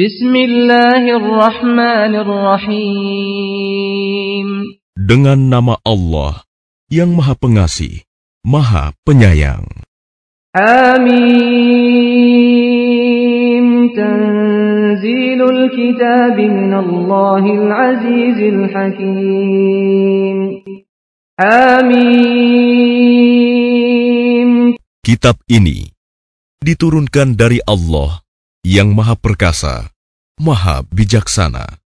Bismillahirrahmanirrahim. Dengan nama Allah yang Maha Pengasih, Maha Penyayang. Amin. Tanzilul kitab min Allahil Azizil Hakim. Amin. Kitab ini diturunkan dari Allah yang Maha Perkasa, Maha Bijaksana.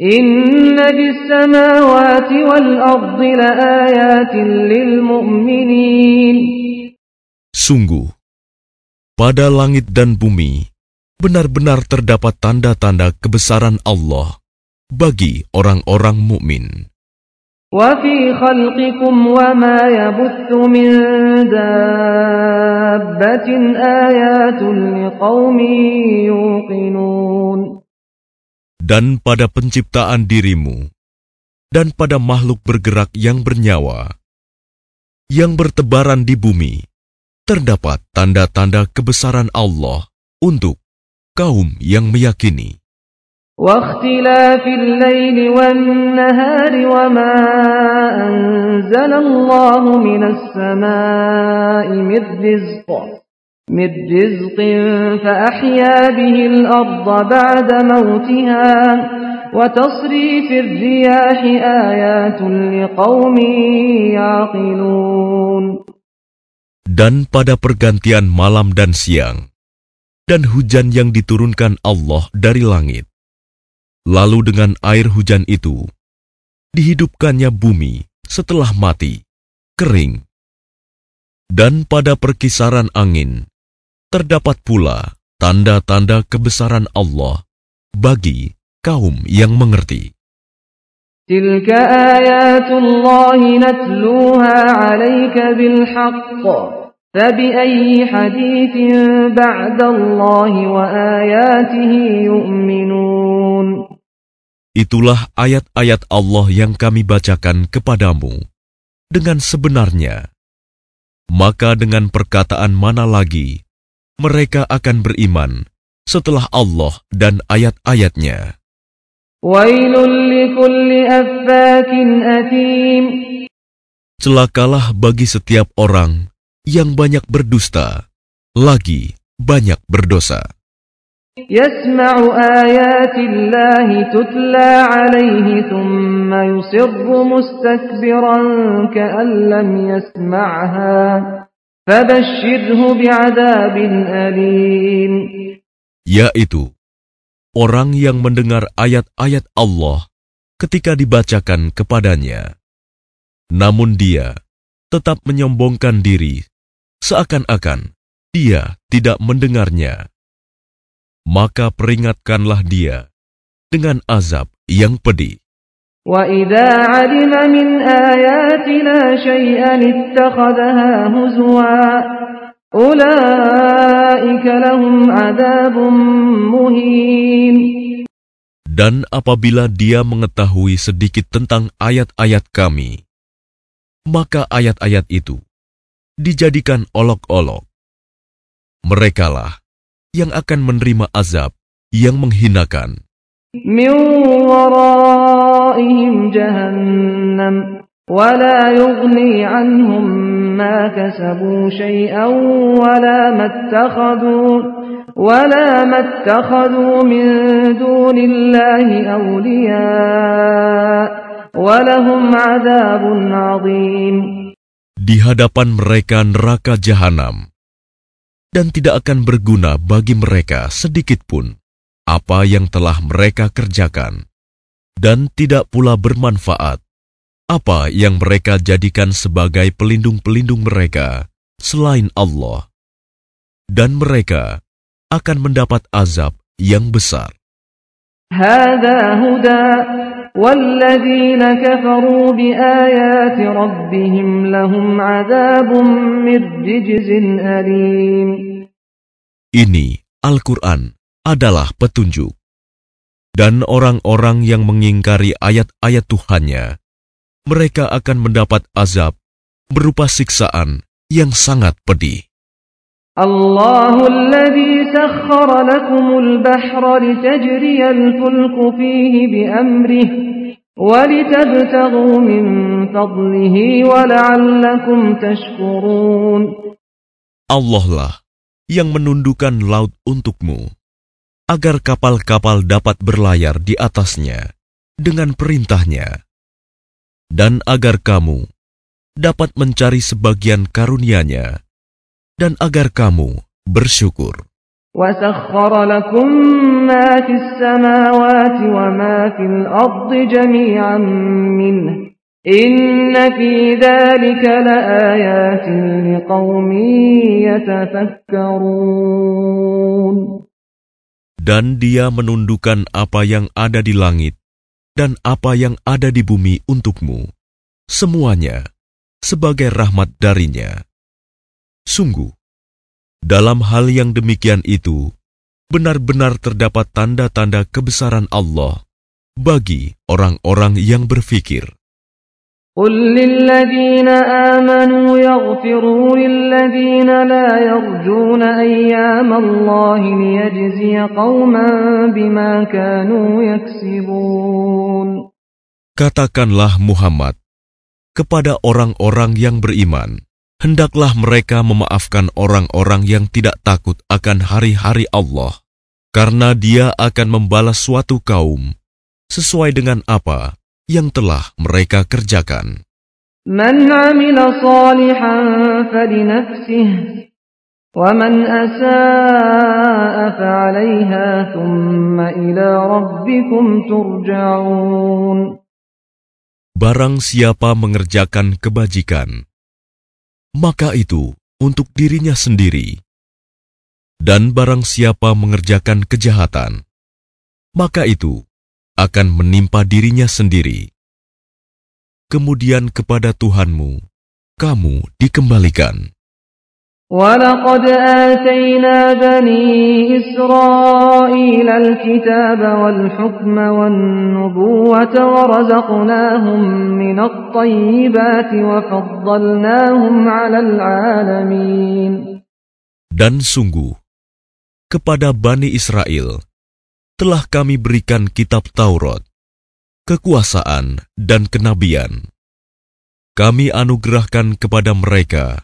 Inna bis samawati wal ardi laayatin lil mu'minin. Sungguh, pada langit dan bumi benar-benar terdapat tanda-tanda kebesaran Allah bagi orang-orang mukmin. وفي خلقكم وما يبث من دابة آيات لقوم يوقنون Dan pada penciptaan dirimu, dan pada makhluk bergerak yang bernyawa, yang bertebaran di bumi, terdapat tanda-tanda kebesaran Allah untuk kaum yang meyakini. واختلاف الليل والنهار وما أنزل الله من السماء من رزق من رزق فأحيا به الأرض بعد موتها وتصريف الرياح آيات لقوم يعقلون Dan pada pergantian malam dan siang, dan hujan yang diturunkan Allah dari langit, Lalu dengan air hujan itu, dihidupkannya bumi setelah mati, kering. Dan pada perkisaran angin, terdapat pula tanda-tanda kebesaran Allah bagi kaum yang mengerti. تلك آيات الله نتلوها عليك بالحق فبأي حديث بعد الله وآياته يؤمنون Itulah ayat-ayat Allah yang kami bacakan kepadamu dengan sebenarnya. Maka dengan perkataan mana lagi mereka akan beriman setelah Allah dan ayat-ayatnya. Celakalah bagi setiap orang yang banyak berdusta, lagi banyak berdosa. يسمع آيات الله تتلى عليه ثم يصر مستكبرا كأن لم يسمعها فبشره بعذاب أليم Yaitu, orang yang mendengar ayat-ayat Allah ketika dibacakan kepadanya. Namun dia tetap menyombongkan diri seakan-akan dia tidak mendengarnya. maka peringatkanlah dia dengan azab yang pedih. Dan apabila dia mengetahui sedikit tentang ayat-ayat kami, maka ayat-ayat itu dijadikan olok-olok. Merekalah yang akan menerima azab yang menghinakan. Di hadapan mereka neraka jahanam dan tidak akan berguna bagi mereka sedikit pun apa yang telah mereka kerjakan, dan tidak pula bermanfaat apa yang mereka jadikan sebagai pelindung-pelindung mereka selain Allah, dan mereka akan mendapat azab yang besar. هذا هدى والذين كفروا بآيات ربهم لهم عذاب من رجز أليم Ini Al-Quran adalah petunjuk. Dan orang-orang yang mengingkari ayat-ayat Tuhannya, mereka akan mendapat azab berupa siksaan yang sangat pedih. الله الذي سخر لكم البحر لتجري الفلك فيه بأمره ولتبتغوا من فضله ولعلكم تشكرون Allah lah yang menundukkan laut untukmu, agar kapal-kapal dapat berlayar di atasnya dengan perintahnya, dan agar kamu dapat mencari sebagian karunia-Nya, dan agar kamu bersyukur. وسخر لكم ما في السماوات وما في الأرض جميعا منه إن في ذلك لآيات لقوم يتفكرون Dan dia menundukkan apa yang ada di langit dan apa yang ada di bumi untukmu, semuanya sebagai rahmat darinya. Sungguh, dalam hal yang demikian itu, benar-benar terdapat tanda-tanda kebesaran Allah bagi orang-orang yang berfikir. قل للذين آمنوا يغفروا للذين لا يرجون أيام الله ليجزي قوما بما كانوا يكسبون Katakanlah Muhammad kepada orang-orang yang beriman, hendaklah mereka memaafkan orang-orang yang tidak takut akan hari-hari Allah, karena Dia akan membalas suatu kaum sesuai dengan apa yang telah mereka kerjakan. Man amila salihan falinafsih, wa man asa'a fa'alayha thumma ila rabbikum turja'un. Barang siapa mengerjakan kebajikan, maka itu untuk dirinya sendiri. Dan barang siapa mengerjakan kejahatan, maka itu akan menimpa dirinya sendiri. Kemudian kepada Tuhanmu, kamu dikembalikan. ولقد آتينا بني إسرائيل الكتاب والحكم والنبوة ورزقناهم من الطيبات وفضلناهم على العالمين Dan sungguh, kepada Bani Israel telah kami berikan kitab Taurat, kekuasaan dan kenabian. Kami anugerahkan kepada mereka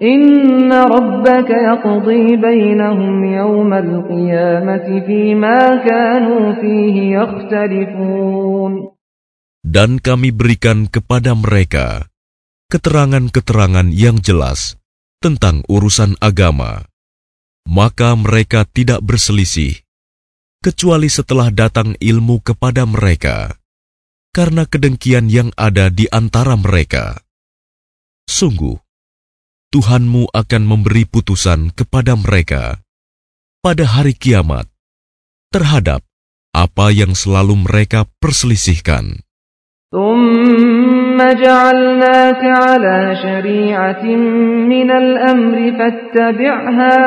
Inna rabbaka yaqdi bainahum yawmal qiyamati fima kanu fihi yakhtalifun. Dan kami berikan kepada mereka keterangan-keterangan yang jelas tentang urusan agama. Maka mereka tidak berselisih, kecuali setelah datang ilmu kepada mereka, karena kedengkian yang ada di antara mereka. Sungguh, Tuhanmu akan memberi putusan kepada mereka pada hari kiamat terhadap apa yang selalu mereka perselisihkan. ثم جعلناك على شريعة من الأمر فاتبعها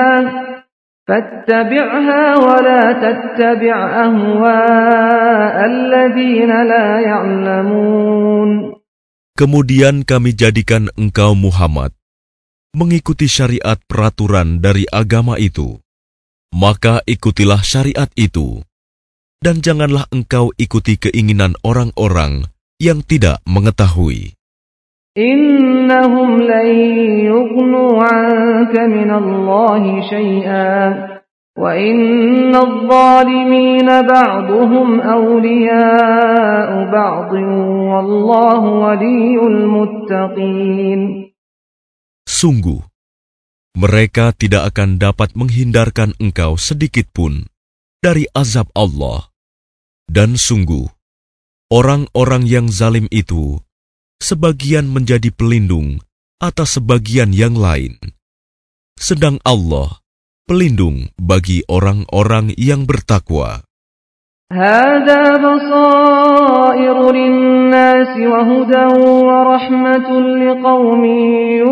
فاتبعها ولا تتبع أهواء الذين لا يعلمون Kemudian kami jadikan engkau Muhammad mengikuti syariat peraturan dari agama itu, maka ikutilah syariat itu, dan janganlah engkau ikuti keinginan orang-orang yang tidak mengetahui. Innahum lan 'anka min Allah syai'an wa inna adh-dhalimin awliya'u wallahu muttaqin. Sungguh, mereka tidak akan dapat menghindarkan engkau sedikit pun dari azab Allah. Dan sungguh, orang-orang yang zalim itu sebagian menjadi pelindung atas sebagian yang lain. Sedang Allah pelindung bagi orang-orang yang bertakwa. هذا بصائر للناس وهدى ورحمة لقوم يوقنون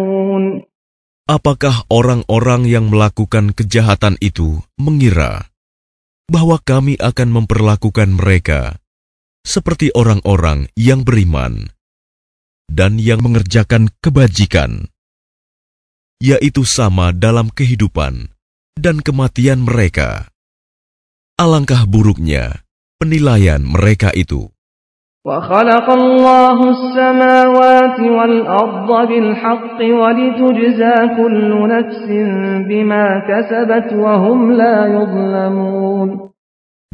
Apakah orang-orang yang melakukan kejahatan itu mengira bahwa kami akan memperlakukan mereka seperti orang-orang yang beriman dan yang mengerjakan kebajikan, yaitu sama dalam kehidupan dan kematian mereka? Alangkah buruknya penilaian mereka itu. وخلق الله السماوات والأرض بالحق ولتجزى كل نفس بما كسبت وهم لا يظلمون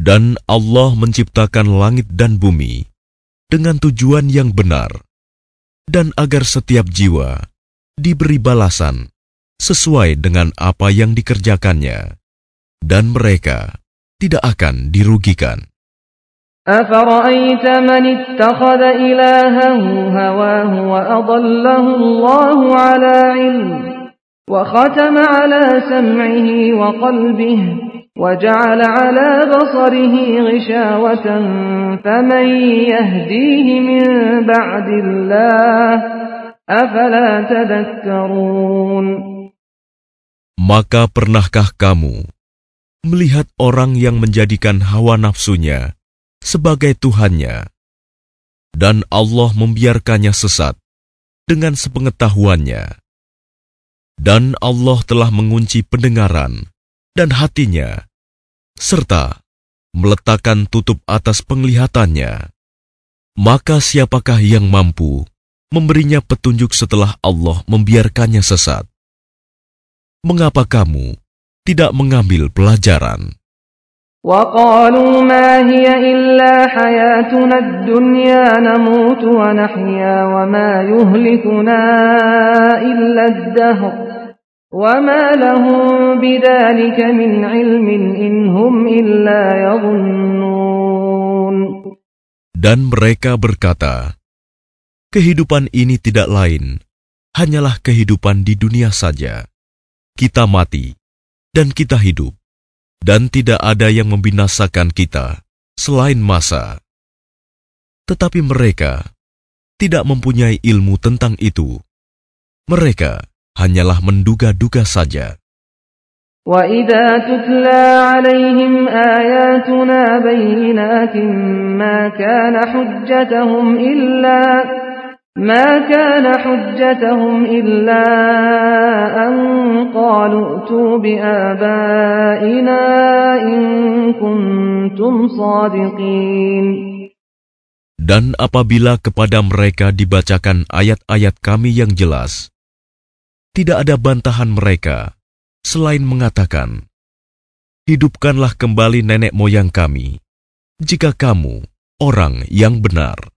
Dan Allah menciptakan langit dan bumi dengan tujuan yang benar, dan agar setiap jiwa diberi balasan sesuai dengan apa yang dikerjakannya, dan mereka tidak akan dirugikan. أفرأيت من اتخذ إلهه هواه وأضله الله على علم وختم على سمعه وقلبه وجعل على بصره غشاوة فمن يهديه من بعد الله أفلا تذكرون Maka pernahkah kamu melihat orang yang menjadikan hawa nafsunya sebagai Tuhannya, dan Allah membiarkannya sesat dengan sepengetahuannya. Dan Allah telah mengunci pendengaran dan hatinya, serta meletakkan tutup atas penglihatannya. Maka siapakah yang mampu memberinya petunjuk setelah Allah membiarkannya sesat? Mengapa kamu tidak mengambil pelajaran? وقالوا ما هي إلا حياتنا الدنيا نموت ونحيا وما يهلكنا إلا الدهر وما لهم بذلك من علم إن هم إلا يظنون Dan mereka berkata, Kehidupan ini tidak lain, hanyalah kehidupan di dunia saja. Kita mati, dan kita hidup dan tidak ada yang membinasakan kita selain masa. Tetapi mereka tidak mempunyai ilmu tentang itu. Mereka hanyalah menduga-duga saja. وَإِذَا تُتْلَى عَلَيْهِمْ آيَاتُنَا بَيِّنَاتٍ مَا كَانَ حُجَّتَهُمْ إِلَّا ما كان حجتهم إلا أن قالوا ائتوا بآبائنا إن كنتم صادقين Dan apabila kepada mereka dibacakan ayat-ayat kami yang jelas, tidak ada bantahan mereka selain mengatakan, Hidupkanlah kembali nenek moyang kami, jika kamu orang yang benar.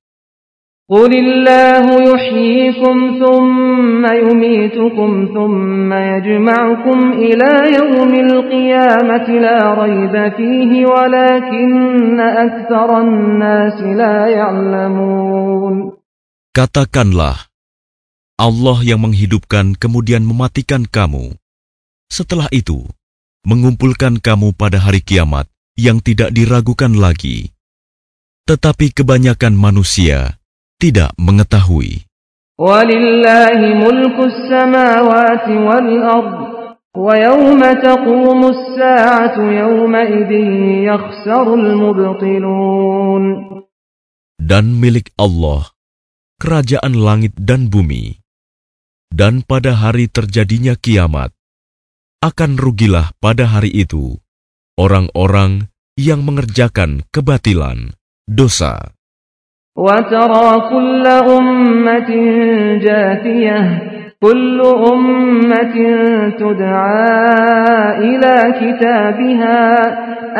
قل الله يحييكم ثم يميتكم ثم يجمعكم إلى يوم القيامة لا ريب فيه ولكن أكثر الناس لا يعلمون Katakanlah, Allah yang menghidupkan kemudian mematikan kamu. Setelah itu, mengumpulkan kamu pada hari kiamat yang tidak diragukan lagi. Tetapi kebanyakan manusia tidak mengetahui. Dan milik Allah, kerajaan langit dan bumi. Dan pada hari terjadinya kiamat, akan rugilah pada hari itu orang-orang yang mengerjakan kebatilan, dosa. وترى كل أمة جاثية كل أمة تدعى إلى كتابها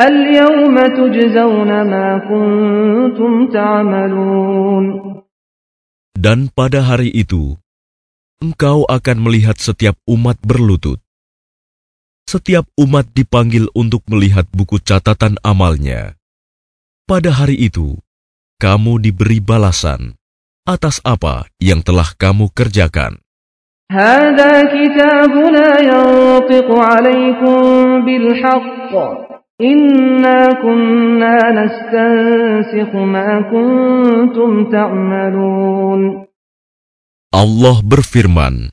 اليوم تجزون ما كنتم تعملون Dan pada hari itu, engkau akan melihat setiap umat berlutut. Setiap umat dipanggil untuk melihat buku catatan amalnya. Pada hari itu, kamu diberi balasan atas apa yang telah kamu kerjakan. هذا كتابنا ينطق عليكم بالحق إنا كنا نستنسخ ما كنتم تعملون Allah berfirman,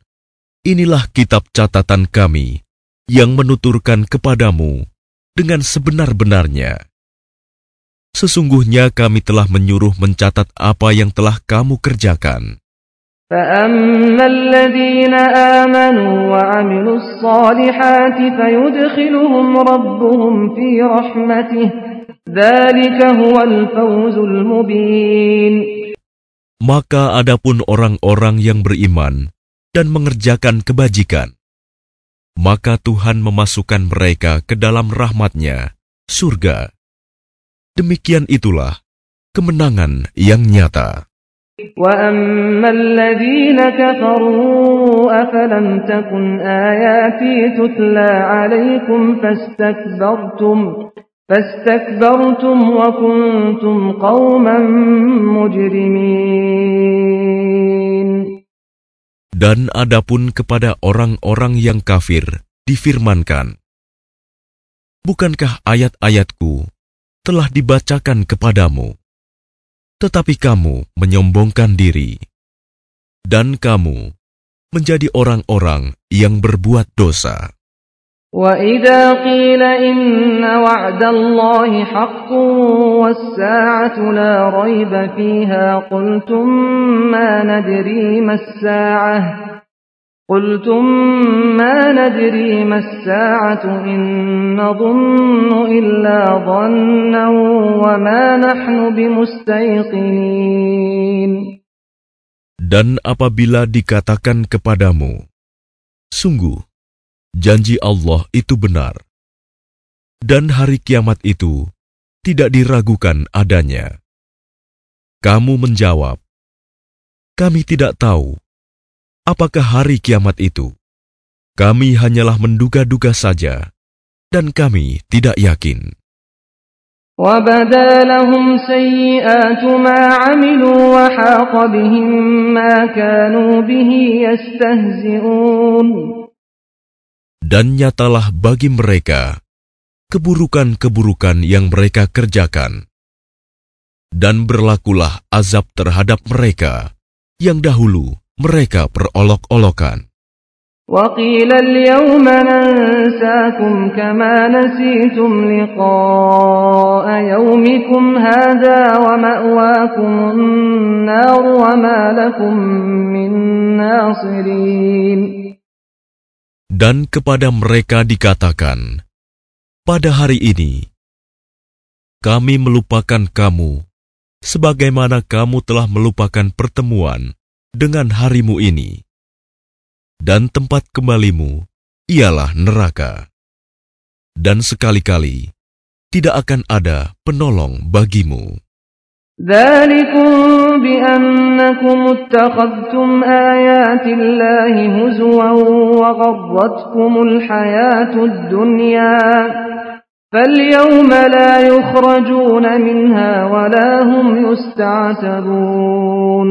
Inilah kitab catatan kami yang menuturkan kepadamu dengan sebenar-benarnya. Sesungguhnya kami telah menyuruh mencatat apa yang telah kamu kerjakan. فأما الذين آمنوا وعملوا الصالحات فيدخلهم ربهم في رحمته ذلك هو الفوز المبين Maka adapun orang-orang yang beriman dan mengerjakan kebajikan, maka Tuhan memasukkan mereka ke dalam rahmatnya, surga. Demikian itulah kemenangan yang nyata. وأما الذين كفروا أفلم تكن آياتي تتلى عليكم فاستكبرتم فاستكبرتم وكنتم قوما مجرمين Dan adapun kepada orang-orang yang kafir difirmankan, Bukankah ayat-ayatku telah dibacakan kepadamu? Tetapi kamu menyombongkan diri, dan kamu menjadi orang-orang yang berbuat dosa. وإذا قيل إن وعد الله حق والساعة لا ريب فيها قلتم ما ندري ما الساعة قلتم ما ندري ما الساعة إن نظن إلا ظنا وما نحن بمستيقنين Dan apabila dikatakan kepadamu, Sungguh, janji Allah itu benar, dan hari kiamat itu tidak diragukan adanya. Kamu menjawab, kami tidak tahu apakah hari kiamat itu. Kami hanyalah menduga-duga saja, dan kami tidak yakin. وبدا لهم سيئات ما عملوا وحاق بهم ما كانوا به يستهزئون Dan nyatalah bagi mereka keburukan-keburukan yang mereka kerjakan. Dan berlakulah azab terhadap mereka yang dahulu mereka berolok-olokan. وقيل اليوم ننساكم كما نسيتم لقاء يومكم هذا ومأواكم النار وما لكم من ناصرين Dan kepada mereka dikatakan, Pada hari ini, kami melupakan kamu, sebagaimana kamu telah melupakan pertemuan dengan harimu ini. Dan tempat kembalimu ialah neraka. Dan sekali-kali tidak akan ada penolong bagimu. ذلكم بأنكم اتخذتم آيات الله هزوا وغرتكم الحياة الدنيا فاليوم لا يخرجون منها ولا هم يستعتبون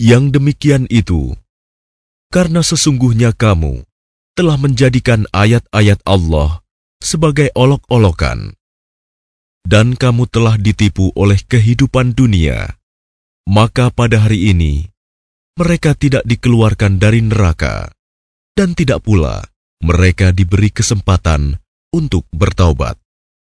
Yang demikian itu, karena sesungguhnya kamu telah menjadikan ayat-ayat Allah sebagai olok-olokan, dan kamu telah ditipu oleh kehidupan dunia, maka pada hari ini mereka tidak dikeluarkan dari neraka, dan tidak pula mereka diberi kesempatan untuk bertaubat.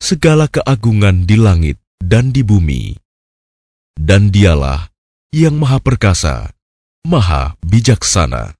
segala keagungan di langit dan di bumi. Dan dialah yang maha perkasa, maha bijaksana.